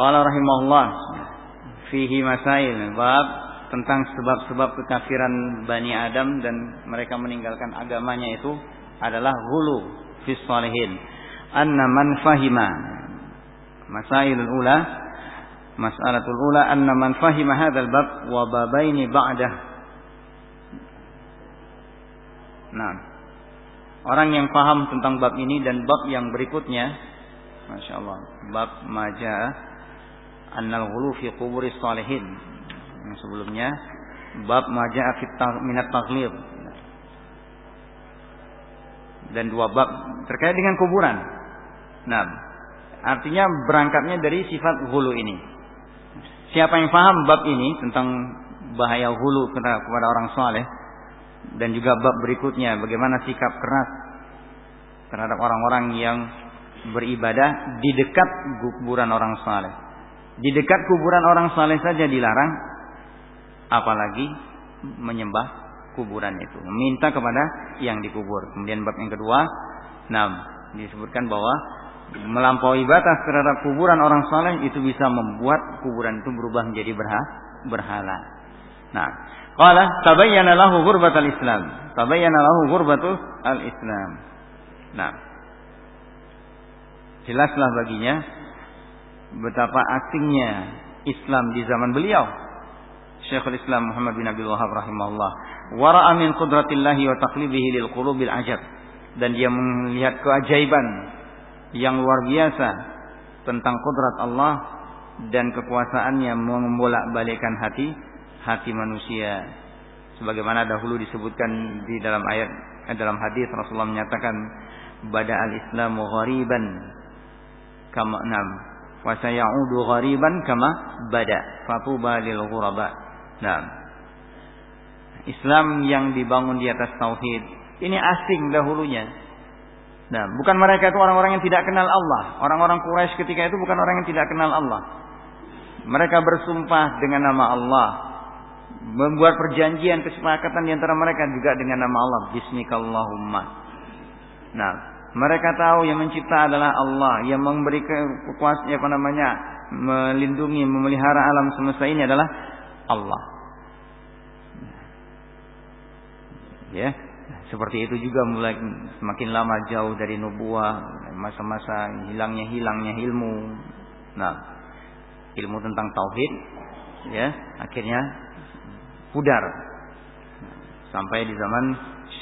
Qala rahimahullah fihi masail bab tentang sebab-sebab kekafiran Bani Adam dan mereka meninggalkan agamanya itu adalah hulu fi salihin. Anna man fahima masailul ula mas'alatul ula anna man fahima hadzal bab wa babaini ba'dah. Nah, orang yang paham tentang bab ini dan bab yang berikutnya, masya Allah, bab maja annal ghulu fi quburis salihin yang sebelumnya bab maja'a fit minat taghlib dan dua bab terkait dengan kuburan. Nah, artinya berangkatnya dari sifat hulu ini. Siapa yang paham bab ini tentang bahaya hulu kepada orang saleh dan juga bab berikutnya bagaimana sikap keras terhadap orang-orang yang beribadah di dekat kuburan orang saleh. Di dekat kuburan orang saleh saja dilarang, apalagi menyembah kuburan itu, meminta kepada yang dikubur. Kemudian bab yang kedua, nah disebutkan bahwa melampaui batas terhadap kuburan orang saleh itu bisa membuat kuburan itu berubah menjadi berha berhala. Nah, qala tabayyana lahu ghurbatul Islam. Tabayyana lahu ghurbatul al-Islam. Nah, jelaslah baginya betapa asingnya Islam di zaman beliau. Syekhul Islam Muhammad bin Abdul Wahab rahimahullah. Wara'a min qudratillahi wa taqlibihi lil qulubil ajab. Dan dia melihat keajaiban yang luar biasa tentang kudrat Allah dan kekuasaannya membolak-balikan hati hati manusia sebagaimana dahulu disebutkan di dalam ayat eh, dalam hadis Rasulullah menyatakan bada al-islamu ghariban kama wa sayaudu ghariban kama bada fatuba lil ghuraba. Nah, Islam yang dibangun di atas tauhid ini asing dahulunya. Nah, bukan mereka itu orang-orang yang tidak kenal Allah. Orang-orang Quraisy ketika itu bukan orang yang tidak kenal Allah. Mereka bersumpah dengan nama Allah, membuat perjanjian kesepakatan di antara mereka juga dengan nama Allah, Bismikallahumma. Nah, mereka tahu yang mencipta adalah Allah, yang memberi kekuasaan apa namanya, melindungi, memelihara alam semesta ini adalah Allah. Ya, seperti itu juga mulai semakin lama jauh dari nubuah, masa-masa hilangnya hilangnya ilmu. Nah, ilmu tentang tauhid ya, akhirnya pudar. Sampai di zaman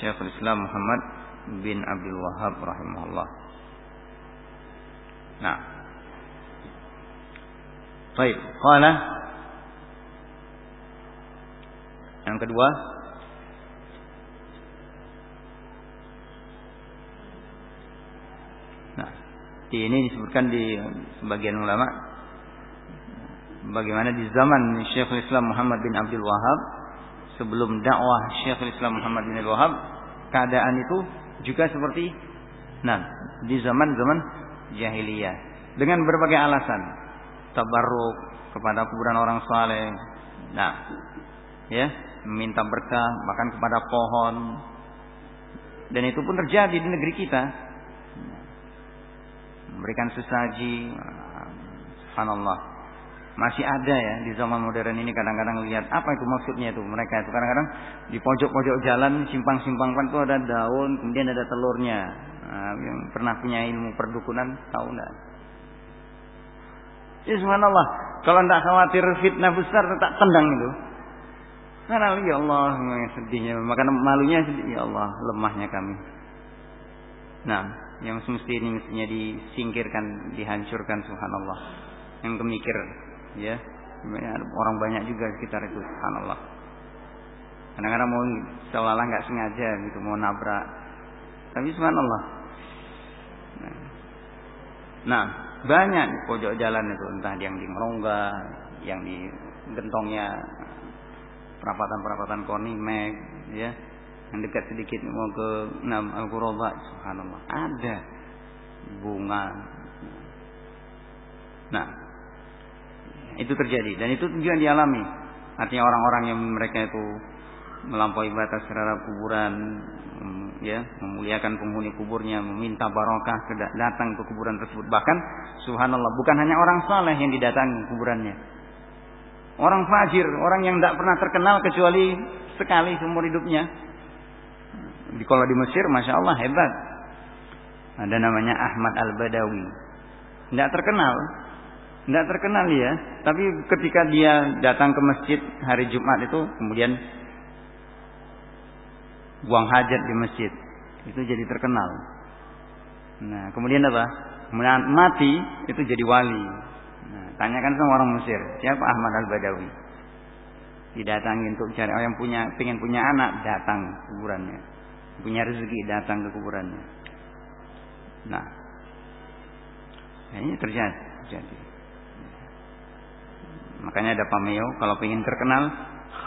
Syekhul Islam Muhammad bin Abdul Wahab rahimahullah. Nah. Baik, qala Yang kedua Nah, ini disebutkan di sebagian ulama bagaimana di zaman Syekhul Islam Muhammad bin Abdul Wahab sebelum dakwah Syekhul Islam Muhammad bin Abdul Wahab keadaan itu juga seperti nah di zaman-zaman jahiliyah. Dengan berbagai alasan. Tabarruk kepada kuburan orang saleh. Nah ya meminta berkah bahkan kepada pohon. Dan itu pun terjadi di negeri kita. Memberikan sesaji subhanallah masih ada ya di zaman modern ini kadang-kadang lihat apa itu maksudnya itu mereka itu. Kadang-kadang di pojok-pojok jalan simpang-simpang kan itu ada daun kemudian ada telurnya. Nah, yang pernah punya ilmu perdukunan tahu enggak ya subhanallah. Kalau tidak khawatir fitnah besar tak tendang itu. Karena ya Allah sedihnya. Maka malunya sedih. Ya Allah lemahnya kami. Nah yang semesti ini mestinya disingkirkan dihancurkan subhanallah. Yang kemikir ya. Orang banyak juga sekitar itu subhanallah. Kadang-kadang mau seolah-olah nggak sengaja gitu mau nabrak. Tapi subhanallah. Nah, banyak di pojok jalan itu entah yang di ngerongga yang di gentongnya perapatan-perapatan konimek ya. Yang dekat sedikit mau ke enam al subhanallah. Ada bunga. Nah itu terjadi dan itu juga dialami. Artinya orang-orang yang mereka itu melampaui batas terhadap kuburan, mm, ya, memuliakan penghuni kuburnya, meminta barokah datang ke kuburan tersebut. Bahkan subhanallah bukan hanya orang saleh yang didatangi kuburannya. Orang fajir, orang yang tidak pernah terkenal kecuali sekali seumur hidupnya. Di kalau di Mesir, masya Allah hebat. Ada namanya Ahmad Al Badawi. Tidak terkenal, tidak terkenal ya. Tapi ketika dia datang ke masjid hari Jumat itu, kemudian buang hajat di masjid, itu jadi terkenal. Nah, kemudian apa? Mati itu jadi wali. Nah, tanyakan sama orang Mesir, siapa Ahmad Al Badawi? Didatangi untuk cari orang yang punya, pengen punya anak, datang kuburannya. Punya rezeki, datang ke kuburannya. Nah, ini terjadi. terjadi. Makanya ada pameo kalau ingin terkenal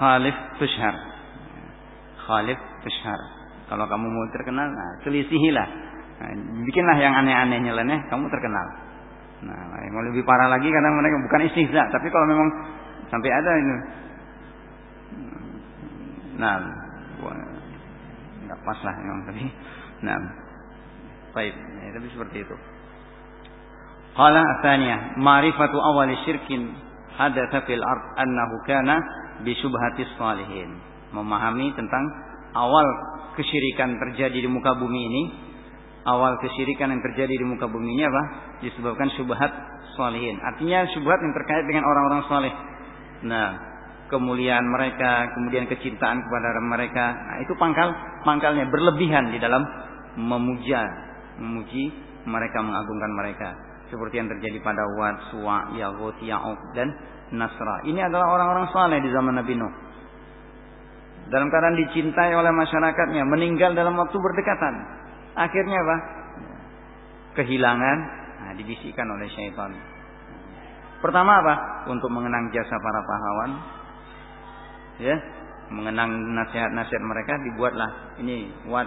Khalif Tushar. Khalif Tushar. Kalau kamu mau terkenal, nah, selisihilah. Nah, bikinlah yang aneh-aneh nyeleneh, kamu terkenal. Nah, yang lebih parah lagi karena mereka bukan istihza, tapi kalau memang sampai ada ini. Nah, nggak pas lah memang tadi. Nah, baik, ya, tapi seperti itu. Qala asalnya, ma'rifatu awal syirkin hadatsa fil ard annahu kana bi syubhatis salihin. Memahami tentang awal kesyirikan terjadi di muka bumi ini, awal kesyirikan yang terjadi di muka bumi ini apa? Disebabkan syubhat salihin. Artinya syubhat yang terkait dengan orang-orang saleh. Nah, kemuliaan mereka, kemudian kecintaan kepada mereka. Nah, itu pangkal pangkalnya berlebihan di dalam memuja, memuji mereka, mengagungkan mereka seperti yang terjadi pada Wad, Suwa, Yaghut, Ya'uq dan Nasra. Ini adalah orang-orang saleh di zaman Nabi Nuh. Dalam keadaan dicintai oleh masyarakatnya, meninggal dalam waktu berdekatan. Akhirnya apa? Kehilangan, nah, dibisikkan oleh syaitan. Pertama apa? Untuk mengenang jasa para pahlawan. Ya, mengenang nasihat-nasihat mereka dibuatlah ini Wad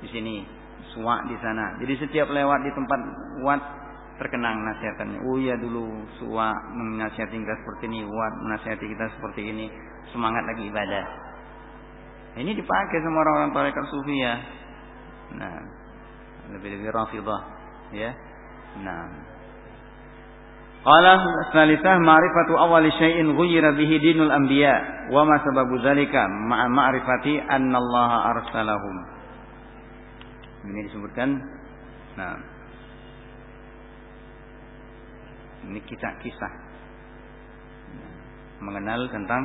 di sini, Suwa di sana. Jadi setiap lewat di tempat Wad terkenang nasihatannya. Oh ya dulu suwa menasihati kita seperti ini, wat menasihati kita seperti ini, semangat lagi ibadah. Ini dipakai sama orang-orang tarekat sufi ya. Nah, lebih-lebih rafidah ya. Nah. Qala salithah ma'rifatu awal syai'in ghayyira bihi dinul anbiya wa ma sababu dzalika ma'a ma'rifati anna Allah arsalahum. Ini disebutkan nah ini kisah-kisah mengenal tentang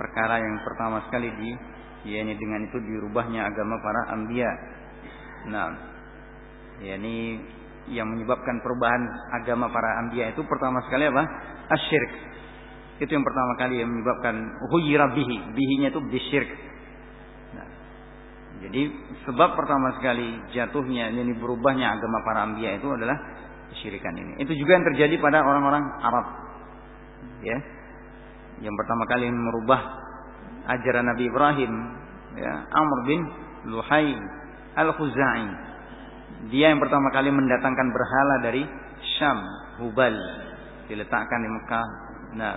perkara yang pertama sekali di yakni dengan itu dirubahnya agama para anbiya. Nah, yakni yang menyebabkan perubahan agama para anbiya itu pertama sekali apa? Asyirk. Itu yang pertama kali yang menyebabkan huyira bihi. Bihinya itu bisyirk. Nah, jadi sebab pertama sekali jatuhnya ini berubahnya agama para anbiya itu adalah kesyirikan ini. Itu juga yang terjadi pada orang-orang Arab. Ya. Yang pertama kali merubah ajaran Nabi Ibrahim, ya, Amr bin Luhai Al-Khuzai. Dia yang pertama kali mendatangkan berhala dari Syam, Hubal, diletakkan di Mekah. Nah,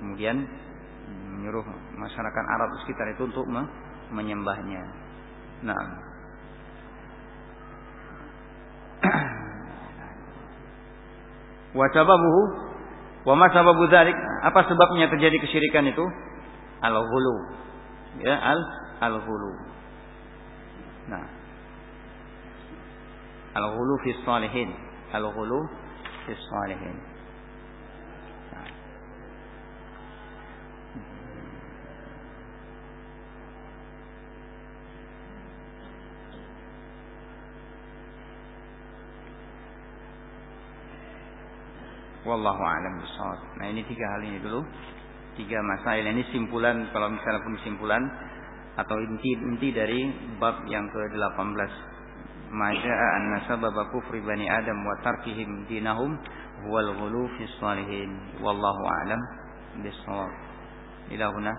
kemudian menyuruh masyarakat Arab sekitar itu untuk menyembahnya. Nah, Wa sababuhu wa ma sababu dzalik? Apa sebabnya terjadi kesyirikan itu? Al-ghulu. Ya, al al-ghulu. Nah. Al-ghulu fi salihin. Al-ghulu fi salihin. Wallahu a'lam bishawab. Nah, ini tiga hal ini dulu. Tiga masalah ini simpulan kalau misalnya pun simpulan atau inti inti dari bab yang ke-18. Maja'a anna sababa kufri bani Adam wa tarkihim dinahum huwal ghulu fi salihin. Wallahu a'lam bishawab. Ila huna